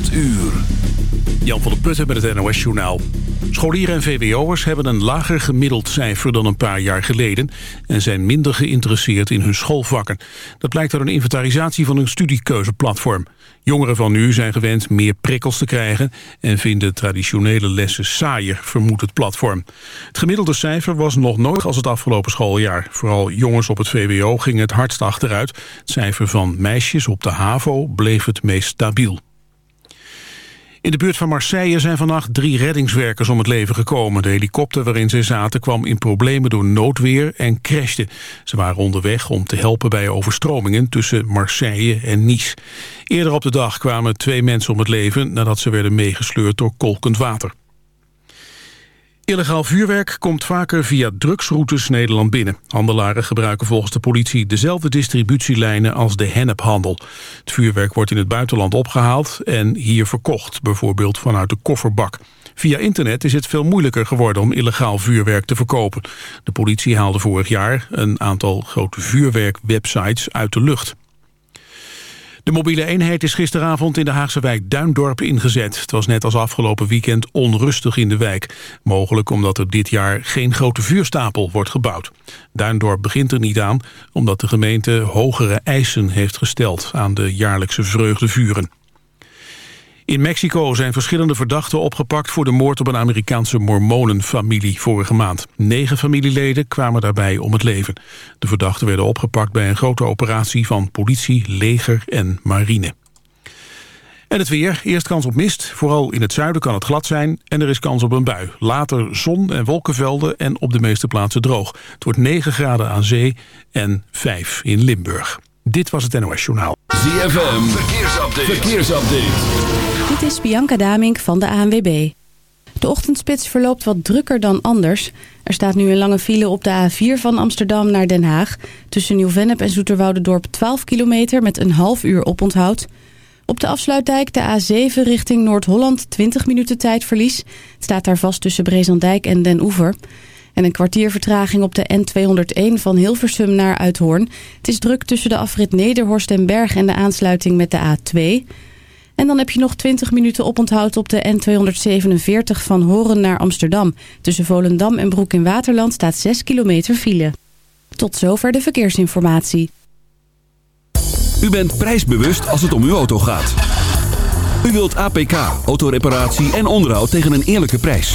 8 uur. Jan van der Putten met het NOS-journaal. Scholieren en VWO'ers hebben een lager gemiddeld cijfer dan een paar jaar geleden... en zijn minder geïnteresseerd in hun schoolvakken. Dat blijkt uit een inventarisatie van een studiekeuzeplatform. Jongeren van nu zijn gewend meer prikkels te krijgen... en vinden traditionele lessen saaier, vermoedt het platform. Het gemiddelde cijfer was nog nooit als het afgelopen schooljaar. Vooral jongens op het VWO gingen het hardst achteruit. Het cijfer van meisjes op de HAVO bleef het meest stabiel. In de buurt van Marseille zijn vannacht drie reddingswerkers om het leven gekomen. De helikopter waarin ze zaten kwam in problemen door noodweer en crashte. Ze waren onderweg om te helpen bij overstromingen tussen Marseille en Nice. Eerder op de dag kwamen twee mensen om het leven nadat ze werden meegesleurd door kolkend water. Illegaal vuurwerk komt vaker via drugsroutes Nederland binnen. Handelaren gebruiken volgens de politie dezelfde distributielijnen als de hennephandel. Het vuurwerk wordt in het buitenland opgehaald en hier verkocht, bijvoorbeeld vanuit de kofferbak. Via internet is het veel moeilijker geworden om illegaal vuurwerk te verkopen. De politie haalde vorig jaar een aantal grote vuurwerkwebsites uit de lucht. De mobiele eenheid is gisteravond in de Haagse wijk Duindorp ingezet. Het was net als afgelopen weekend onrustig in de wijk. Mogelijk omdat er dit jaar geen grote vuurstapel wordt gebouwd. Duindorp begint er niet aan omdat de gemeente hogere eisen heeft gesteld aan de jaarlijkse vreugdevuren. In Mexico zijn verschillende verdachten opgepakt voor de moord op een Amerikaanse mormonenfamilie vorige maand. Negen familieleden kwamen daarbij om het leven. De verdachten werden opgepakt bij een grote operatie van politie, leger en marine. En het weer. Eerst kans op mist. Vooral in het zuiden kan het glad zijn en er is kans op een bui. Later zon en wolkenvelden en op de meeste plaatsen droog. Het wordt 9 graden aan zee en 5 in Limburg. Dit was het NOS Journaal. ZFM. Verkeersupdate. Verkeersupdate. Dit is Bianca Damink van de ANWB. De ochtendspits verloopt wat drukker dan anders. Er staat nu een lange file op de A4 van Amsterdam naar Den Haag. Tussen Nieuw-Vennep en Zoeterwoudendorp 12 kilometer met een half uur oponthoud. Op de afsluitdijk de A7 richting Noord-Holland 20 minuten tijdverlies. Het staat daar vast tussen Brezandijk en Den Oever. En een kwartier vertraging op de N201 van Hilversum naar Uithoorn. Het is druk tussen de afrit Nederhorst en Berg en de aansluiting met de A2... En dan heb je nog 20 minuten oponthoud op de N247 van Horen naar Amsterdam. Tussen Volendam en Broek in Waterland staat 6 kilometer file. Tot zover de verkeersinformatie. U bent prijsbewust als het om uw auto gaat. U wilt APK, autoreparatie en onderhoud tegen een eerlijke prijs.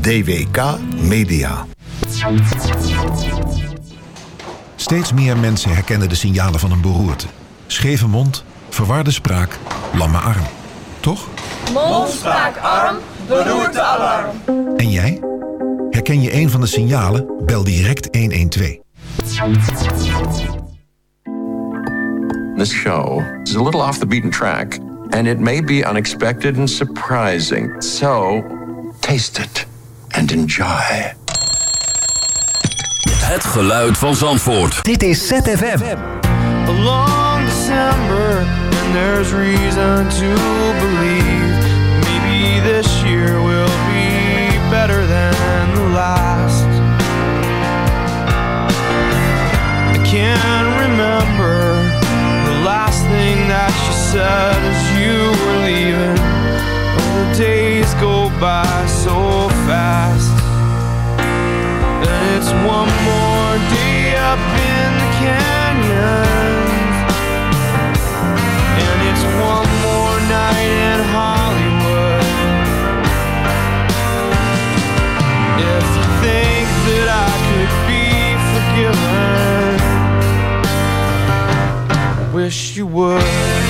DWK Media. Steeds meer mensen herkennen de signalen van een beroerte. Scheve mond, verwarde spraak, lamme arm. Toch? Mond, spraak, arm, beroerte, alarm. En jij? Herken je een van de signalen? Bel direct 112. This show is a little off the beaten track, and it may be unexpected and surprising. So, taste it and enjoy. Het geluid van Zandvoort. Dit is ZFM. Along December, and there's reason to believe maybe this year will be better than the last. I can't remember the last thing like she said as you were leaving. The days go by so fast. And it's one more day up in the canyons. And it's one more night in Hollywood. If you think that I could be forgiven, I wish you would.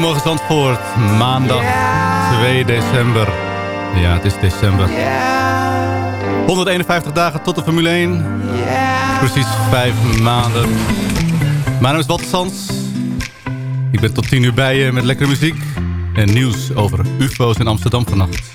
Goedemorgen Zandvoort, maandag 2 december. Ja, het is december. 151 dagen tot de Formule 1. Precies 5 maanden. Mijn naam is Walter Sans. Ik ben tot 10 uur bij je met lekkere muziek. En nieuws over ufo's in Amsterdam vannacht.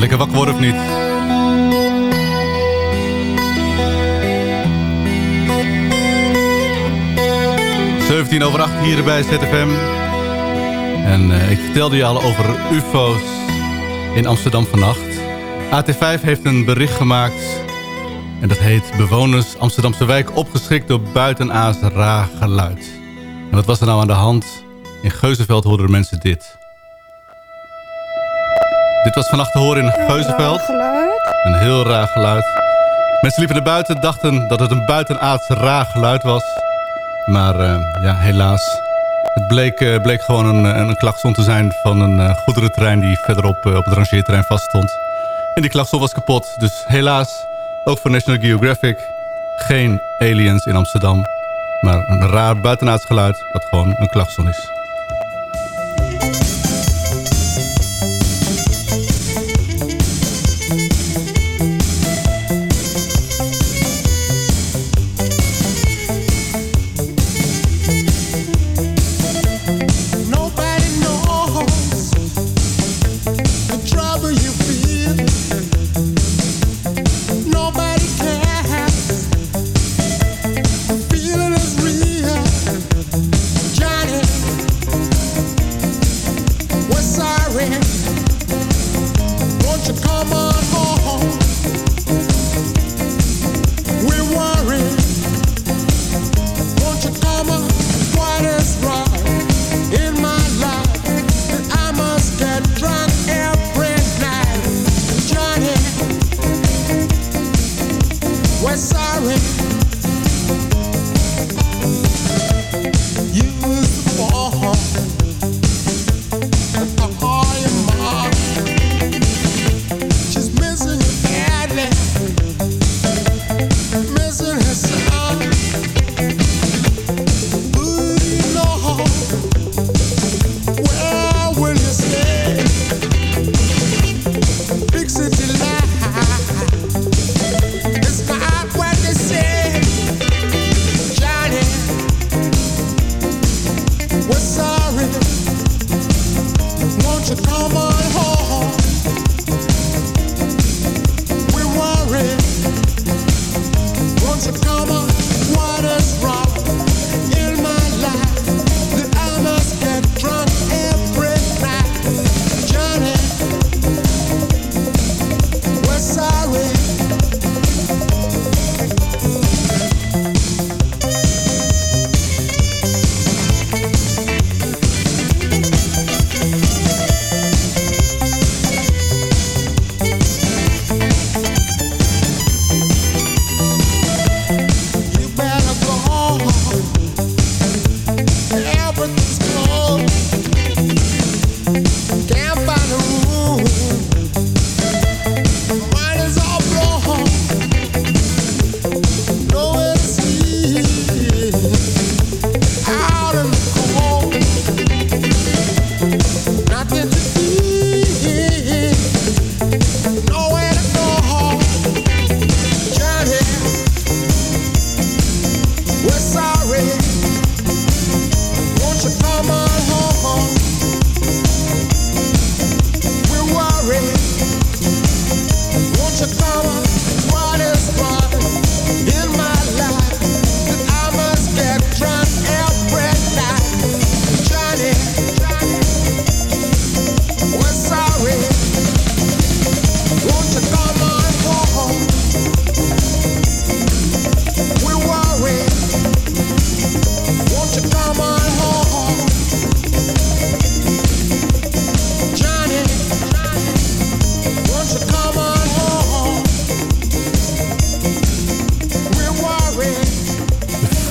Lekker wakker worden of niet? ...17 over 8 hier bij ZFM. En eh, ik vertelde je al over ufo's in Amsterdam vannacht. AT5 heeft een bericht gemaakt... en dat heet... Bewoners Amsterdamse wijk opgeschrikt door buitenaars raar geluid. En wat was er nou aan de hand? In Geuzenveld hoorden de mensen dit... Dit was vannacht te horen in Geuzenveld. Een heel raar geluid. Mensen liepen naar buiten, dachten dat het een buitenaards raar geluid was. Maar uh, ja, helaas. Het bleek, uh, bleek gewoon een, een klakson te zijn van een uh, goederentrein... die verderop op het rangeerterrein vaststond. En die klakson was kapot. Dus helaas, ook voor National Geographic... geen aliens in Amsterdam. Maar een raar buitenaards geluid wat gewoon een klakson is.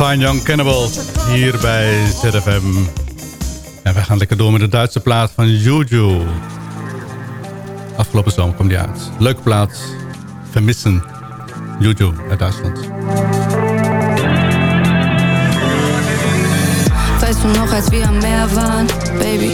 Fine Young Cannibals hier bij ZFM. En wij gaan lekker door met de Duitse plaat van Juju. Afgelopen zomer kwam die uit. Leuke plaat. Vermissen. Juju uit Duitsland. Weißt du noch, als wir am Meer waren, Baby?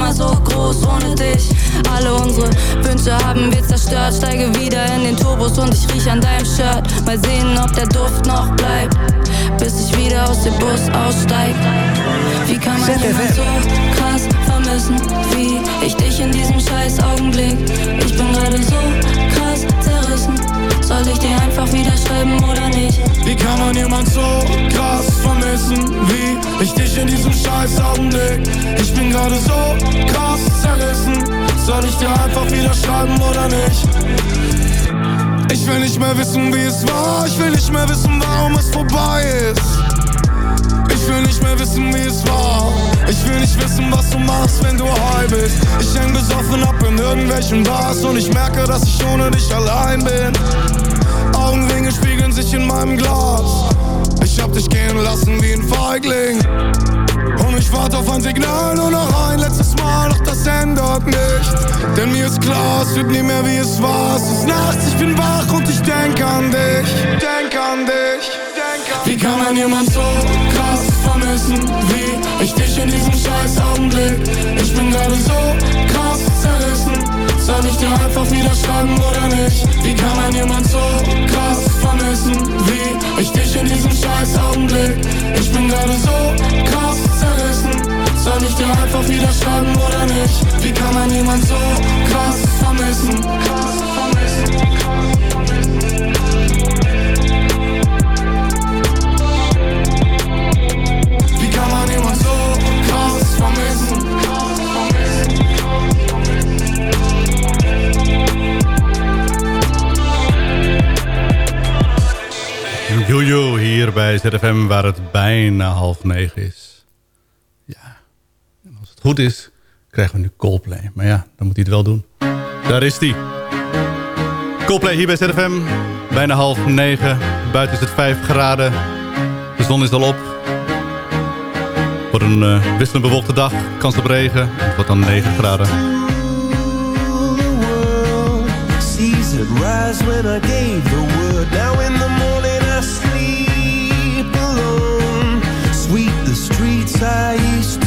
so groß ohne dich. Alle unsere Wünsche haben wir zerstört. Steige wieder in den Turbos und ich riech an deinem Shirt. Mal sehen, ob der Duft noch bleibt. Bis ich wieder aus dem Bus aussteig. Wie kann man jemand so krass vermissen wie ich dich in diesem scheiß Augenblick? Ich bin gerade so krass zerrissen. Soll ich dir einfach wieder schreiben oder nicht? Wie kann man jemand so krass vermissen wie ich dich in diesem scheiß Augenblick? Ich bin gerade so krass zerrissen. Soll ich dir einfach wieder schreiben oder nicht? Ich will nicht mehr wissen, wie es war. Ich will nicht mehr wissen, warum es vorbei ist. Ich will nicht mehr wissen, wie es war. Ich will nicht wissen, was du machst, wenn du high bist. Ich häng besoffen ab in irgendwelchen Bars und ich merke, dass ich ohne dich allein bin. Augenringe spiegeln sich in meinem Glas. Ich hab dich gehen lassen wie ein Feigling. Und ich warte auf ein Signal, nur noch ein letztes Mal, doch das ändert nicht. Denn mir ist klar, es wird nie mehr wie es war. Es ist nachts, ich bin wach und ich denk an dich. Denk an dich. Wie kann man jemand so krass vermissen wie ich dich in diesem scheiß Augenblick? Ich bin gerade so krass zerrissen. Soll ich dir einfach wieder schreiben oder nicht? Wie kann man jemand so krass vermissen wie ich dich in diesem scheiß Augenblick? Ich bin gerade so krass zerrissen. Soll ich dir einfach wieder schreiben oder nicht? Wie kann man jemand so krass vermissen? Krass vermissen. Wie Jojo hier bij ZFM waar het bijna half negen is. Ja, en als het goed is krijgen we nu Coldplay. Maar ja, dan moet hij het wel doen. Daar is hij. Coldplay hier bij ZFM. Bijna half negen. Buiten is het 5 graden. De zon is al op. Voor een uh, wisselend bewolkte dag. Kans op regen. Het wordt dan 9 graden. Rise when I gave the word. Now in the saíste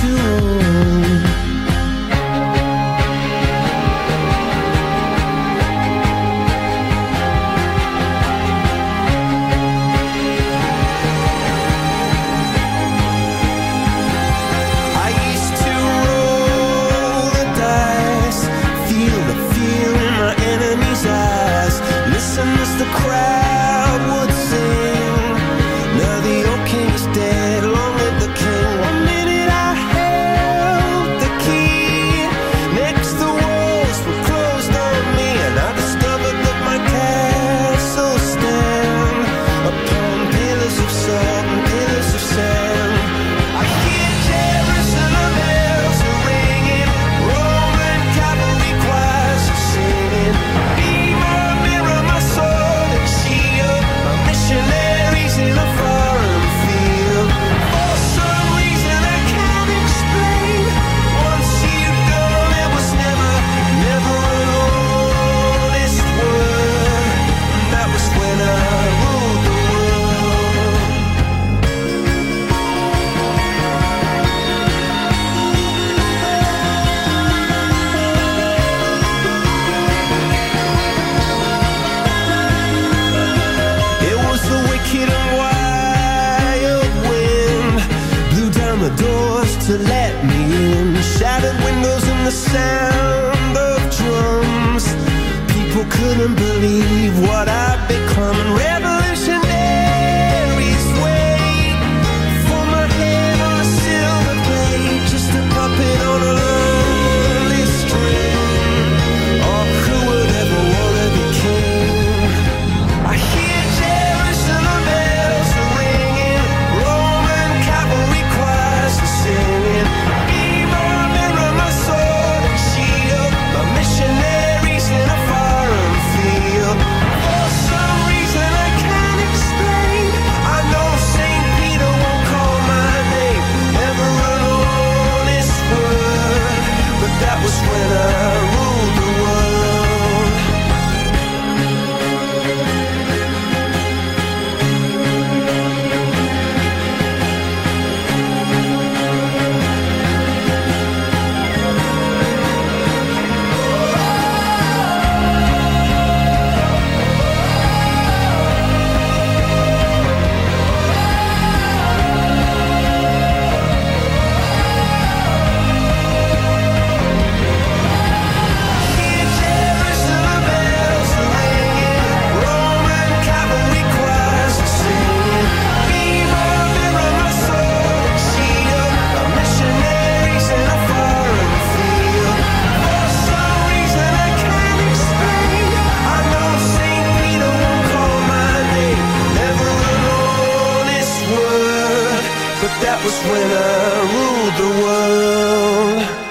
was when I ruled the world.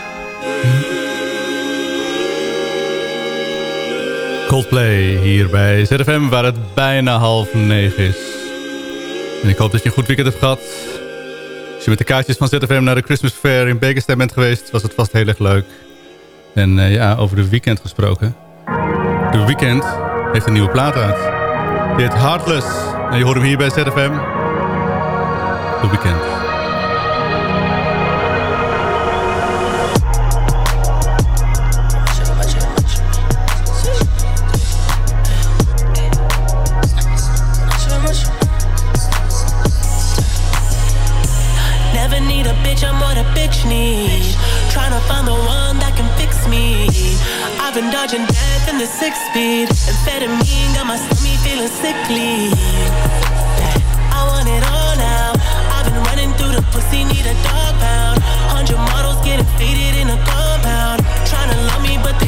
Coldplay hier bij ZFM, waar het bijna half negen is. En ik hoop dat je een goed weekend hebt gehad. Als je met de kaartjes van ZFM naar de Christmas Fair in Bekenstein bent geweest... was het vast heel erg leuk. En eh, ja, over de weekend gesproken. De Weekend heeft een nieuwe plaat uit. Die Heartless. En je hoort hem hier bij ZFM. De Weekend. Never need a bitch, I'm what a bitch find the one that can fix me. I've been dodging death in the six speed. Amphetamine got my stomach feeling sickly. Pussy, need a dog pound. Hundred models getting faded in a compound. Tryna love me, but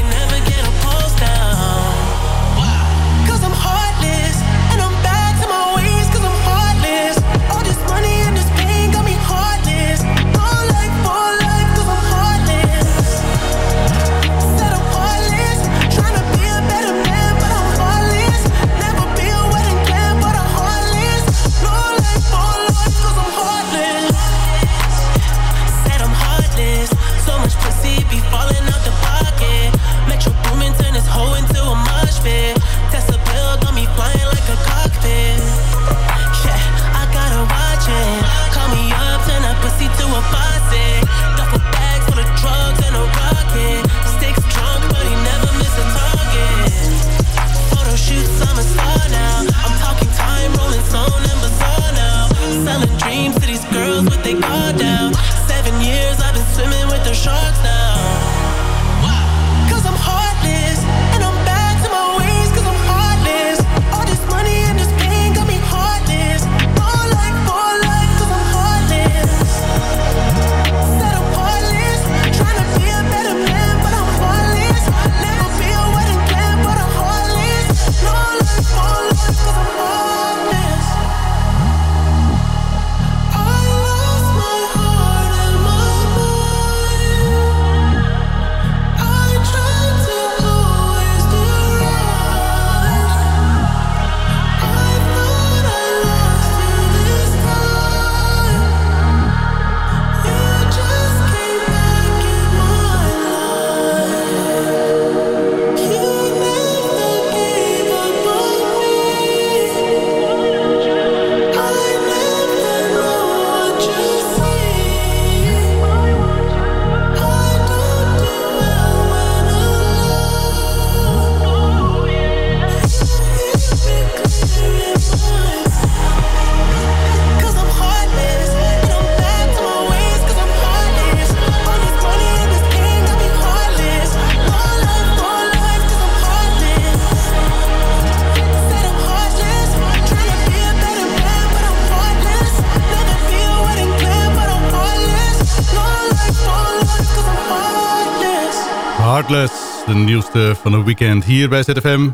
de nieuwste van het weekend hier bij ZFM.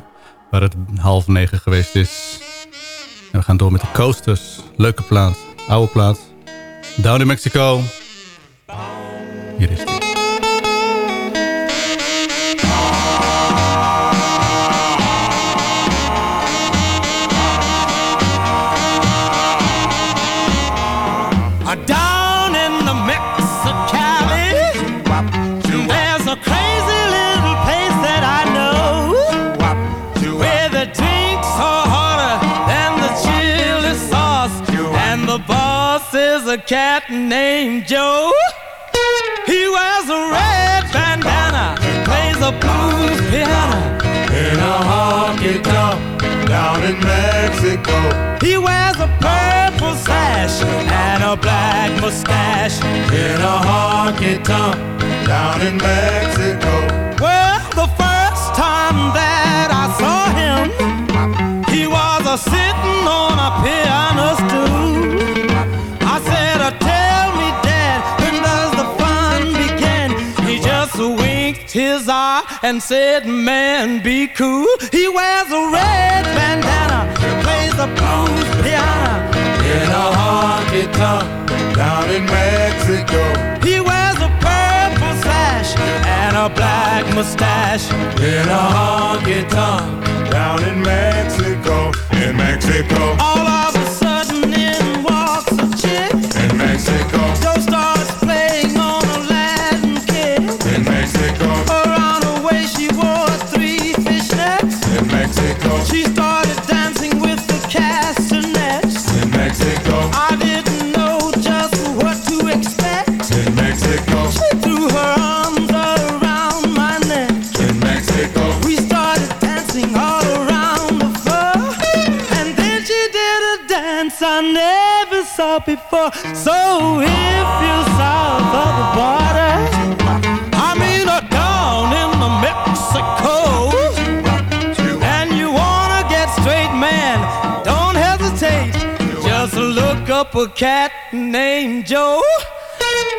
Waar het half negen geweest is. En we gaan door met de Coasters. Leuke plaat, oude plaat. Down in Mexico. Hier is die. Cat named Joe. He wears a red bandana, plays a blues piano in a honky tonk down in Mexico. He wears a purple sash and a black mustache in a honky tonk down in Mexico. Well, the first time that I saw him, he was a sitting on a piano stool. His eye and said, "Man, be cool." He wears a red bandana, plays the blues piano in a honky tonk down in Mexico. He wears a purple sash and a black mustache In a honky tonk down in Mexico. In Mexico. All of saw before. So if you're south of the border, I mean uh, down in the Mexico, and you wanna get straight, man, don't hesitate. Just look up a cat named Joe.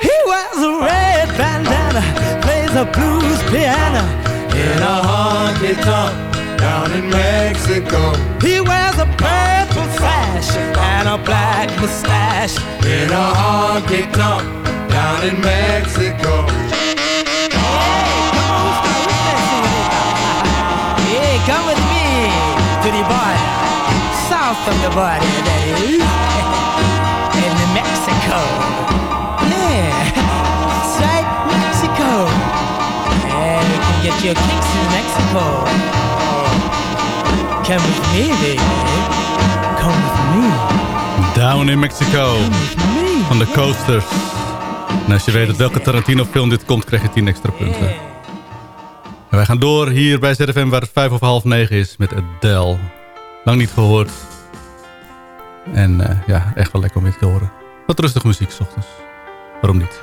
He wears a red bandana, plays a blues piano. In a honky tonk down in Mexico. He wears a sash and a black mustache. In a honky tonk down in Mexico. Hey, come with me to the border, south of the border, is, in Mexico. Yeah, right, Mexico. Yeah, you can get your kicks in Mexico. Come with me, baby. Come with me. Down in Mexico. Van de Coasters. En als je weet uit welke Tarantino-film dit komt, krijg je 10 extra punten. En wij gaan door hier bij ZFM waar het vijf over half negen is met Adele. Lang niet gehoord. En eh, ja, echt wel lekker om dit te horen. Wat rustige muziek s ochtends. Waarom niet?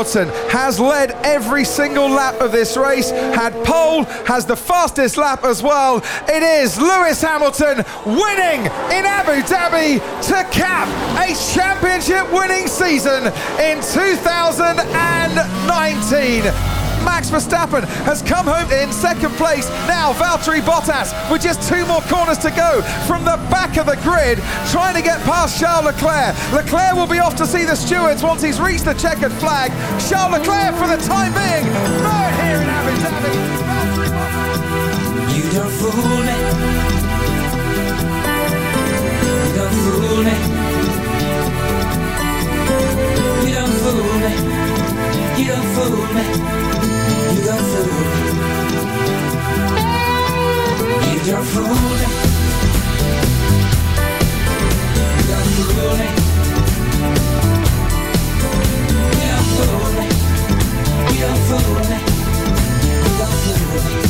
Hamilton has led every single lap of this race, had pole, has the fastest lap as well. It is Lewis Hamilton winning in Abu Dhabi to cap a championship winning season in 2019. Max Verstappen has come home in second place. Now Valtteri Bottas with just two more corners to go from the back of the grid, trying to get past Charles Leclerc. Leclerc will be off to see the stewards once he's reached the checkered flag. Charles Leclerc for the time being, third here in Abu Dhabi. You don't fool me. You don't fool me. You don't fool me. done food. Eat your food. Your food. Your food. Your food. Your food.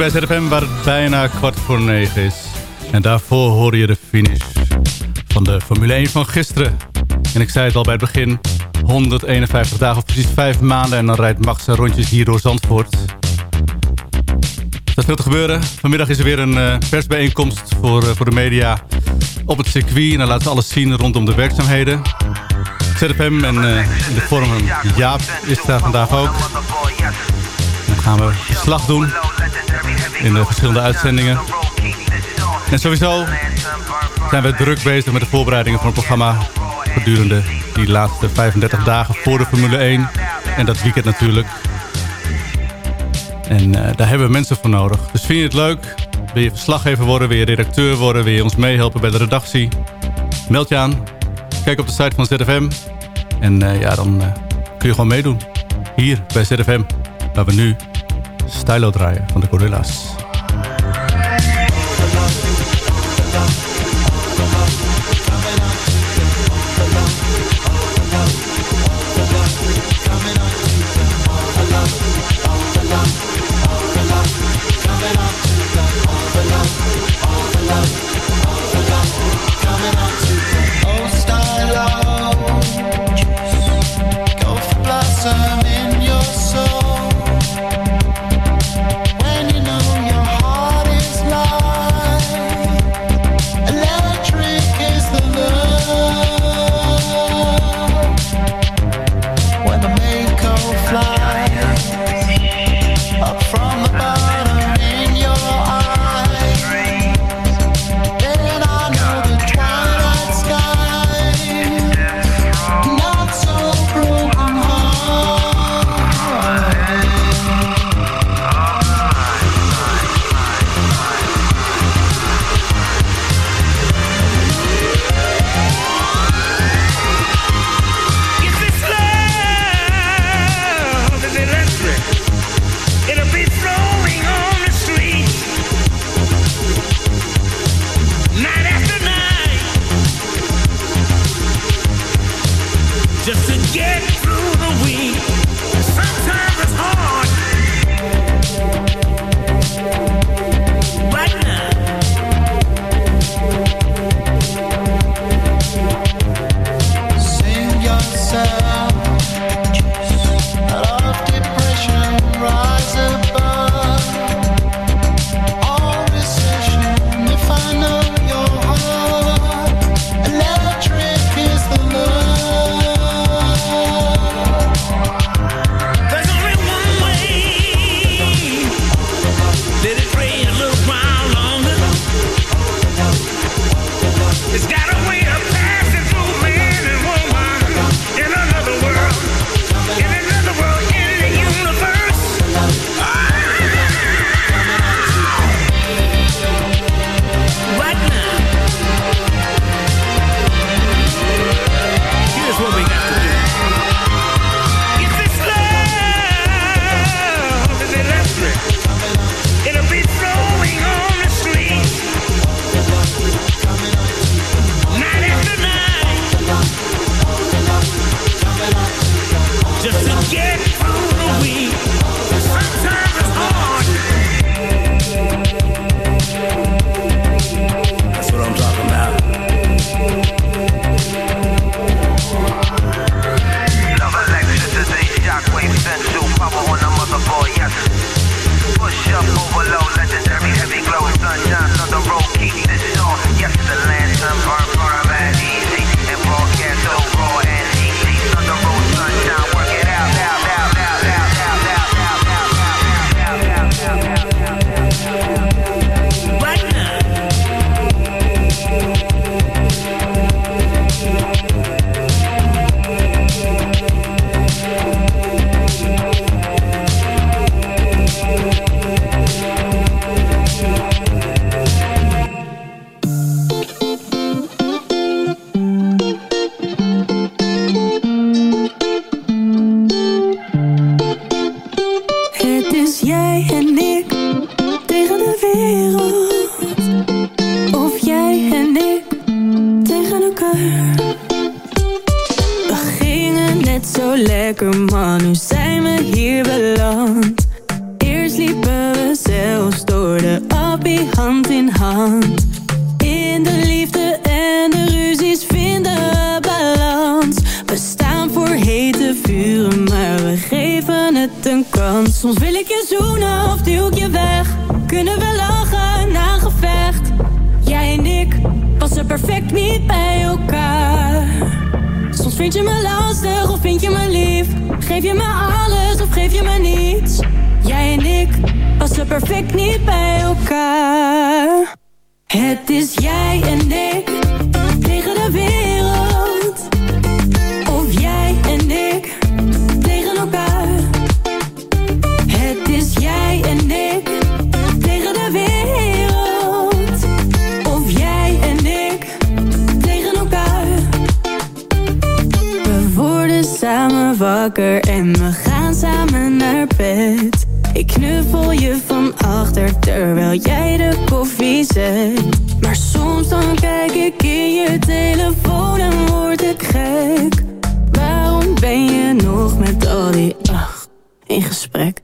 Bij ZFM waar het bijna kwart voor negen is. En daarvoor hoor je de finish van de Formule 1 van gisteren. En ik zei het al bij het begin, 151 dagen of precies 5 maanden... en dan rijdt Max zijn rondjes hier door Zandvoort. Er staat veel te gebeuren. Vanmiddag is er weer een uh, persbijeenkomst voor, uh, voor de media op het circuit. En dan laten ze alles zien rondom de werkzaamheden. ZFM en uh, in de vorm van Jaap is daar vandaag ook. Dan gaan we slag doen in de verschillende uitzendingen. En sowieso zijn we druk bezig met de voorbereidingen van het programma... gedurende die laatste 35 dagen voor de Formule 1. En dat weekend natuurlijk. En uh, daar hebben we mensen voor nodig. Dus vind je het leuk? Wil je verslaggever worden? Wil je redacteur worden? Wil je ons meehelpen bij de redactie? Meld je aan. Kijk op de site van ZFM. En uh, ja, dan uh, kun je gewoon meedoen. Hier bij ZFM. Waar we nu Stylo draaien van de Gorilla's. Lekker man, nu zijn we hier beland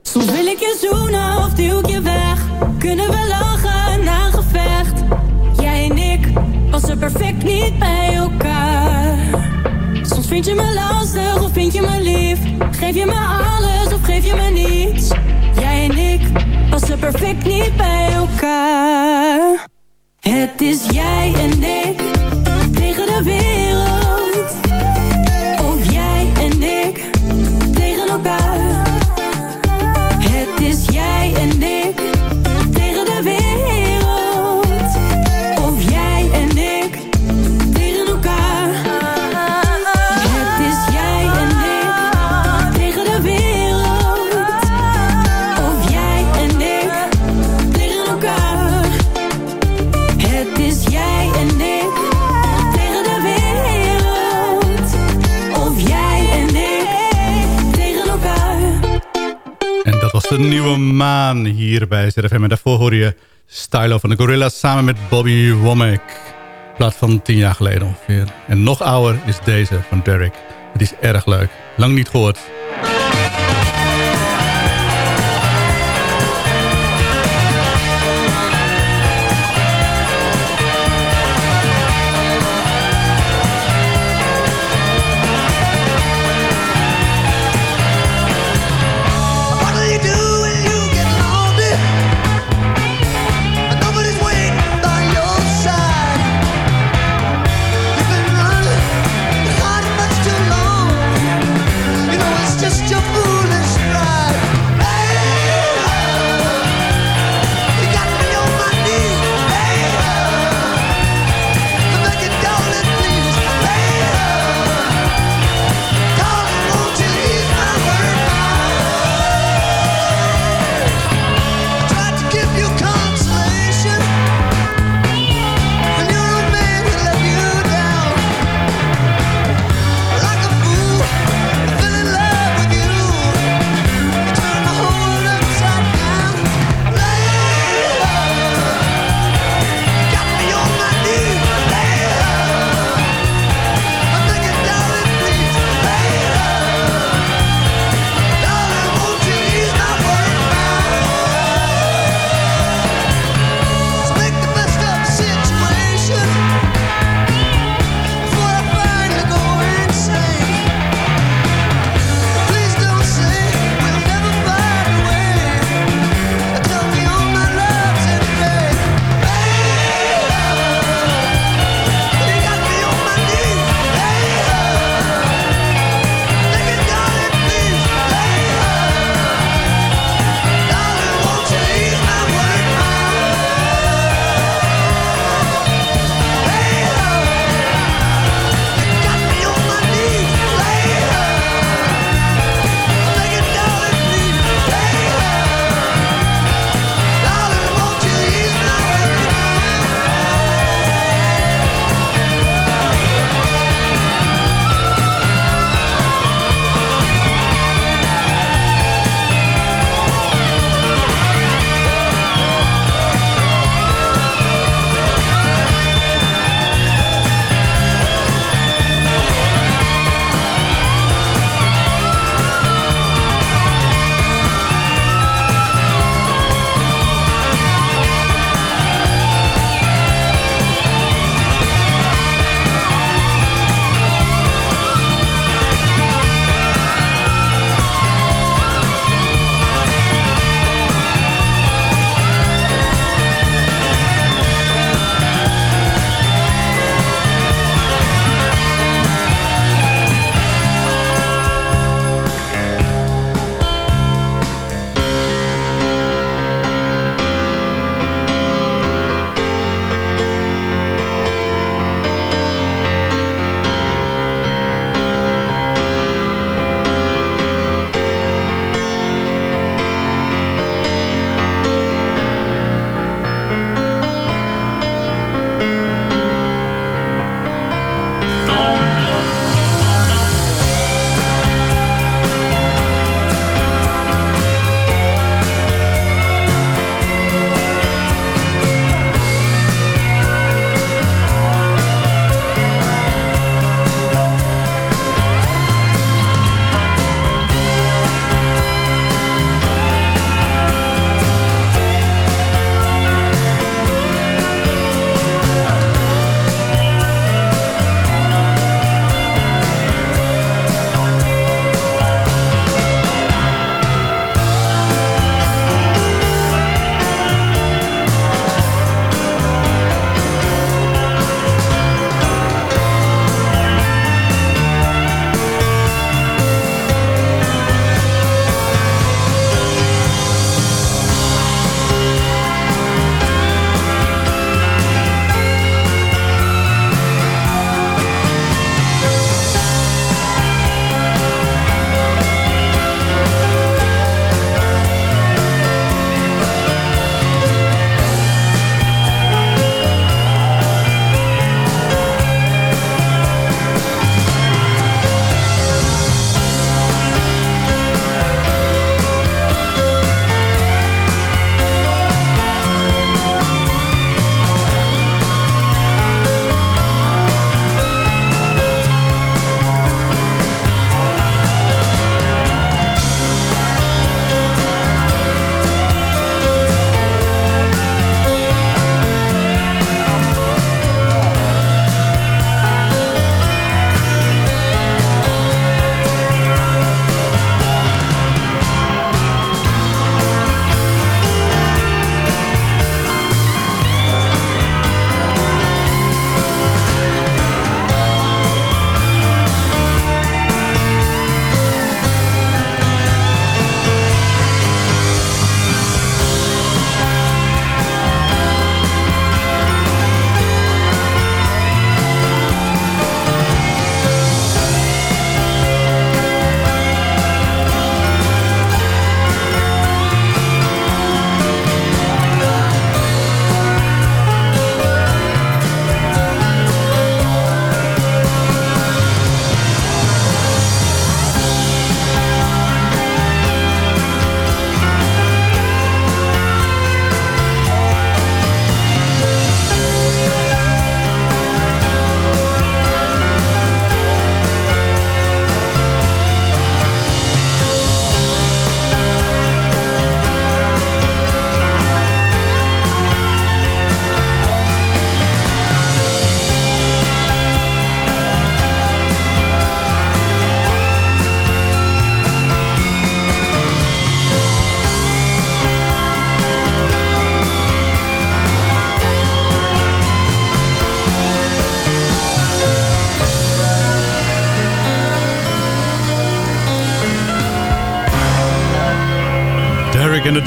Soms wil ik je zoenen of duw ik je weg. Kunnen we lachen na gevecht? Jij en ik passen perfect niet bij elkaar. Soms vind je me lastig of vind je me lief. Geef je me alles of geef je me niets? Jij en ik passen perfect niet bij elkaar. Het is jij en ik tegen de wind. de nieuwe maan hier bij ZFM. En daarvoor hoor je Stylo van de gorilla samen met Bobby Womack. Plaat van tien jaar geleden ongeveer. En nog ouder is deze van Derek. Het is erg leuk. Lang niet gehoord.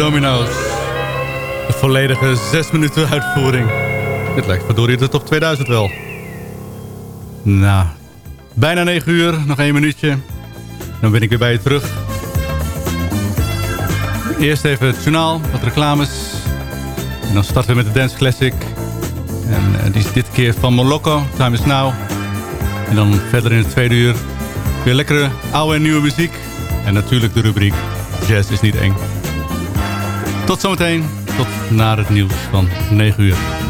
Domino's. Een volledige 6 minuten uitvoering. Dit lijkt verdorie de top 2000 wel. Nou, bijna 9 uur, nog één minuutje. Dan ben ik weer bij je terug. Eerst even het journaal, wat reclames. En dan starten we met de Dance Classic. En eh, die is dit keer van Moloko, Time is Now. En dan verder in het tweede uur weer lekkere oude en nieuwe muziek. En natuurlijk de rubriek Jazz is niet eng. Tot zometeen, tot na het nieuws van 9 uur.